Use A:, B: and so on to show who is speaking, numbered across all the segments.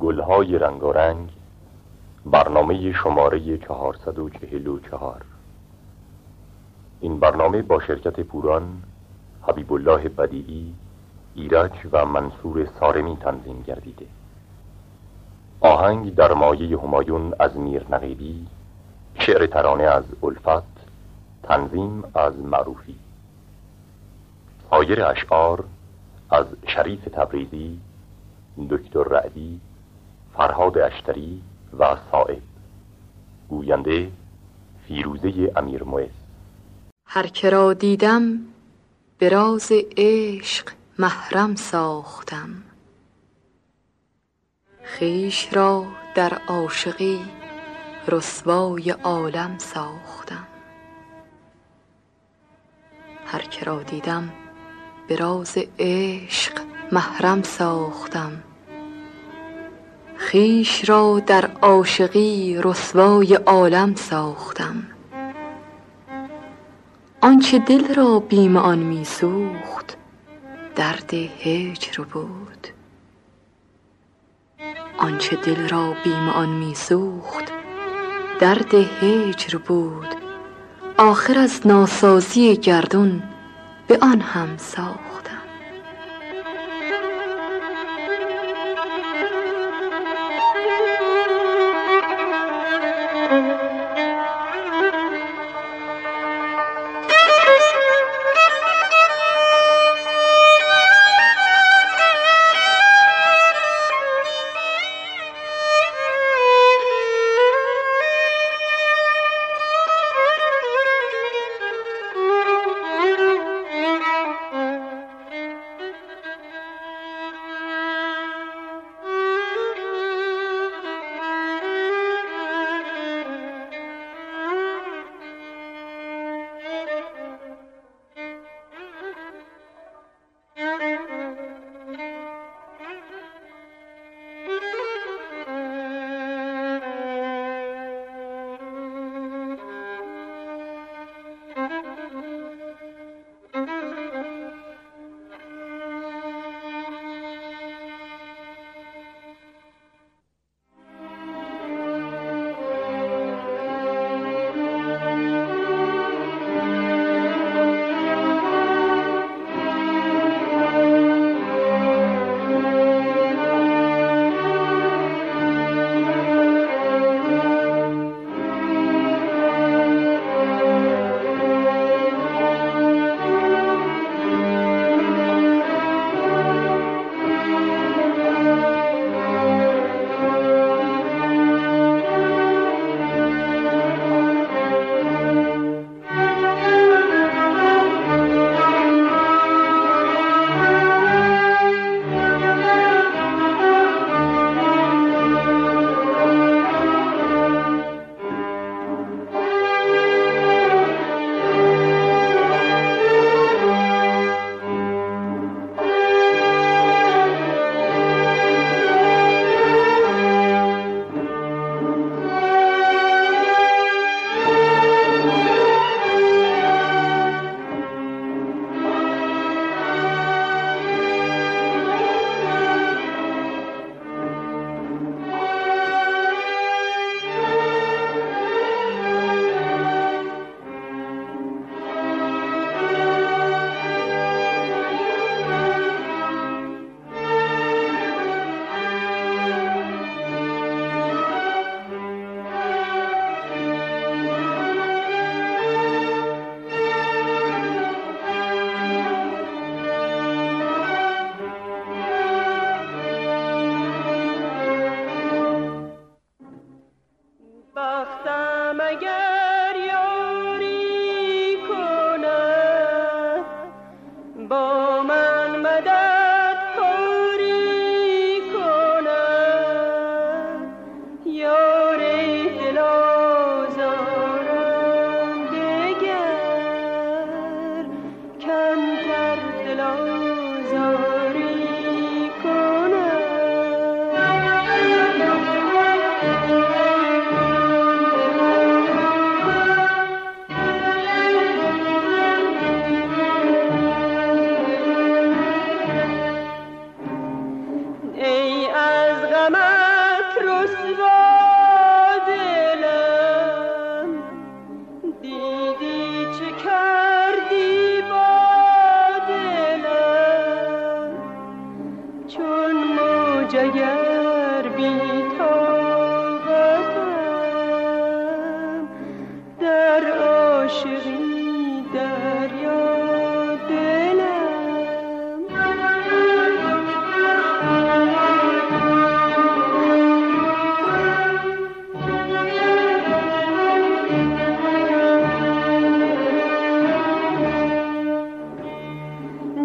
A: گلهای رنگارنگ برنامه شماره 444 این برنامه با شرکت پوران حبیب الله بدیعی ایرج و منصور سارمی تنظیم گردیده. آهنگ در مایه همایون از میر نقیبی شعر ترانه از الفت تنظیم از معروفی. سایر اشعار از شریف تبریزی دکتر رعدی فرهاد اشتری و صائب گوینده فیروزه امیر مویز
B: هر که را دیدم به راز عشق محرم ساختم. خیش را در عاشقی رسوای عالم ساختم. هر که را دیدم به راز عشق محرم ساختم. خیش را در عاشقی رسوای عالم ساختم. آنچه دل را بیم آن می سوخت درد هجر بود. آنچه دل را بیم آن می سوخت درد هجر بود. آخر از ناسازی گردون به آن هم ساخت.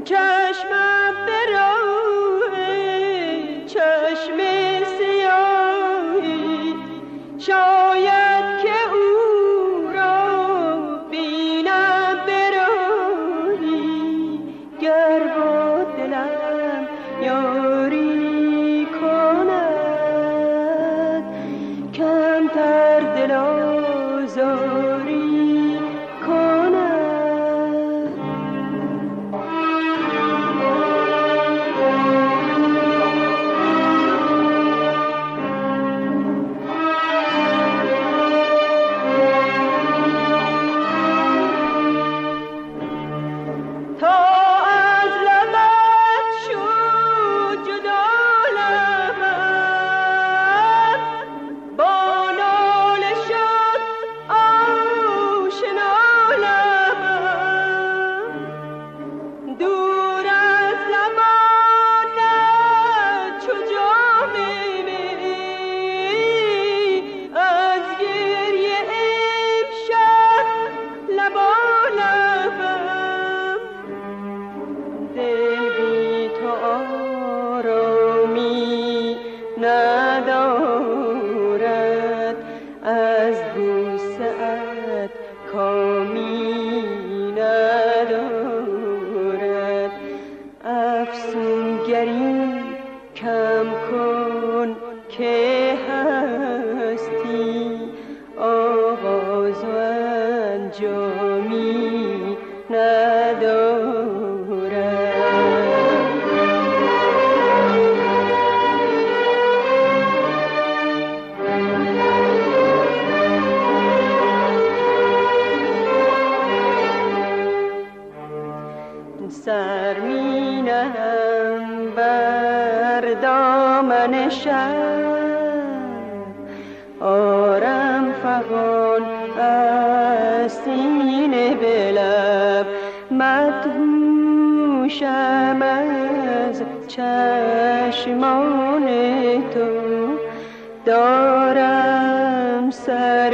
C: چشم
B: باشد. آرم فغان از سین بلب مدهوشم از چشمان تو. دارم سر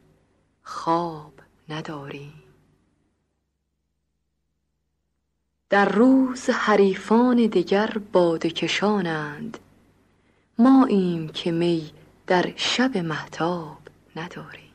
B: خواب نداریم در روز حریفان دگر باده کشانند. ما ایم که می در شب محتاب نداریم.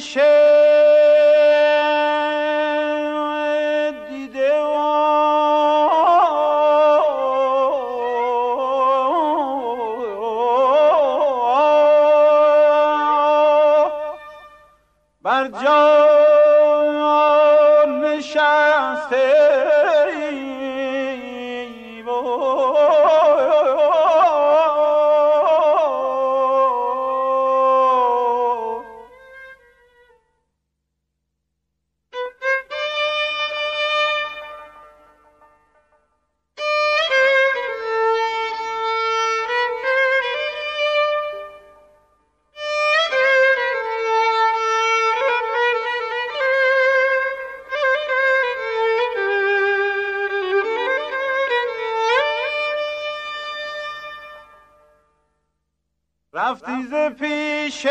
C: şey پیش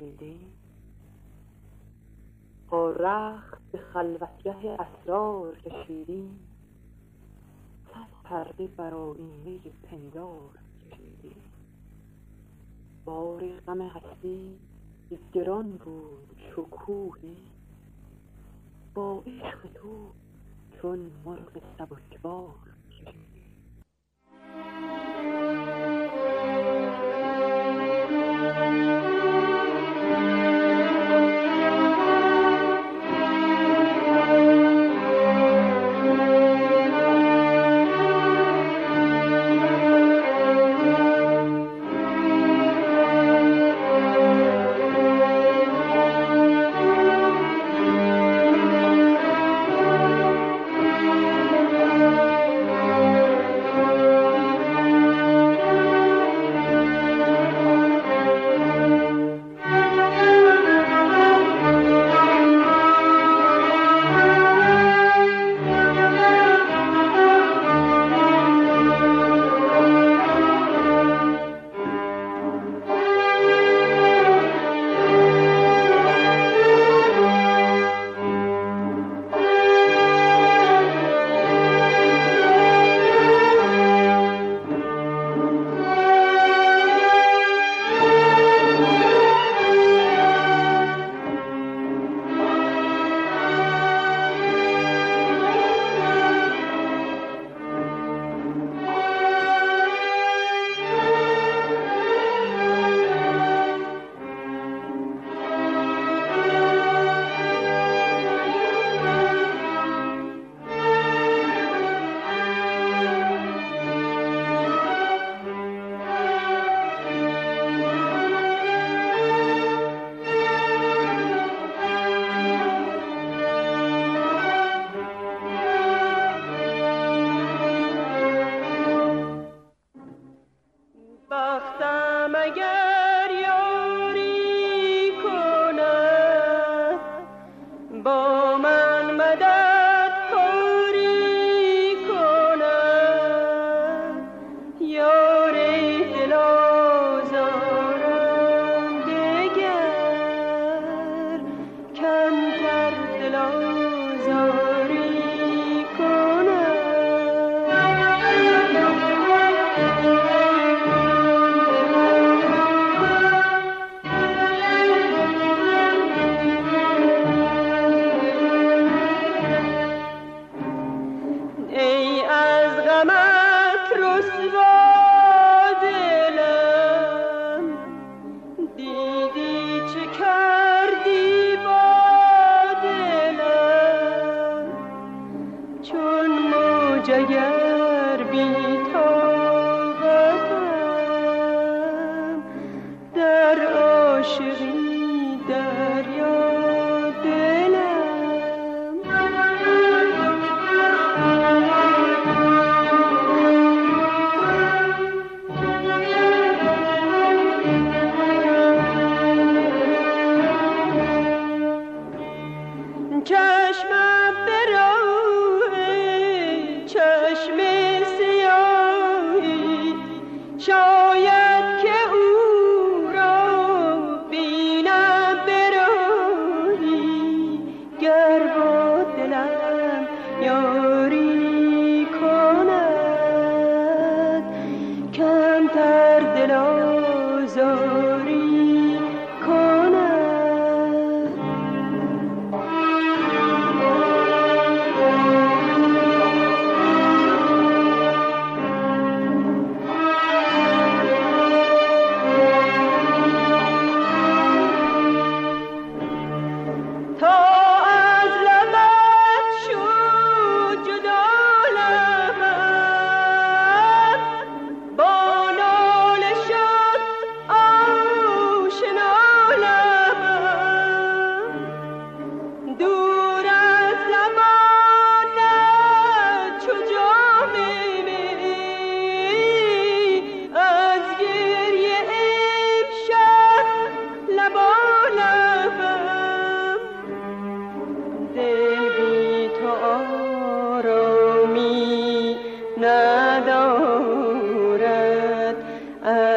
D: کشیدیم با رخت به خلوتگه اسرار کشیدیم صد پرده بر آینه پندار کشیدیم بار غم هستی گران بود شکوهی با عشق تو چون مرغ سبکبار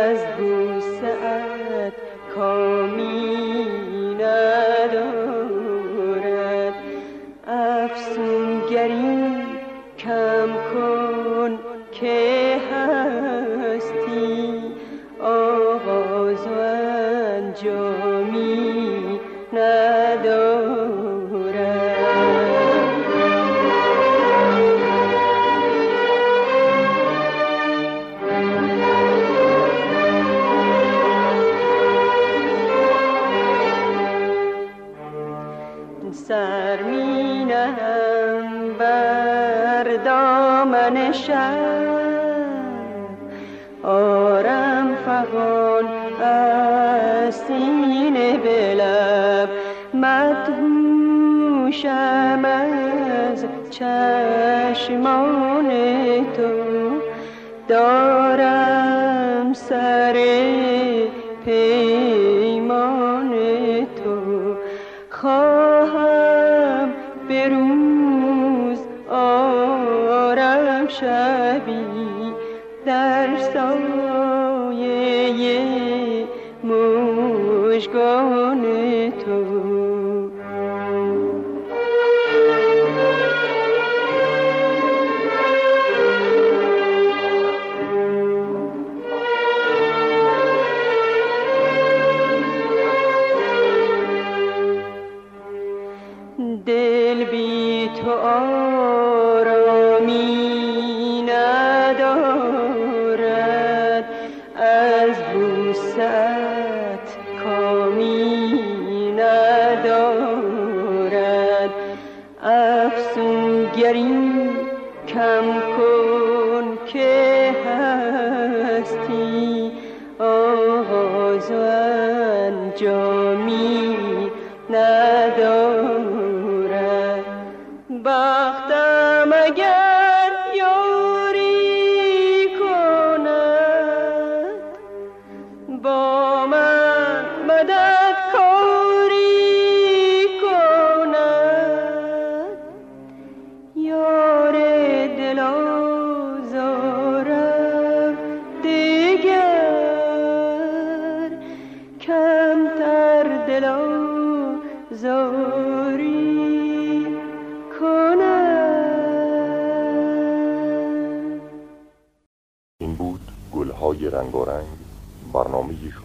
D: از بوسعت کامی
B: چشمان تو دارم سر پیمان تو. خواهم به روز آرم شبی در سایه مشگان
A: های رنگارنگ برنامه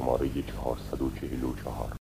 A: شماره 444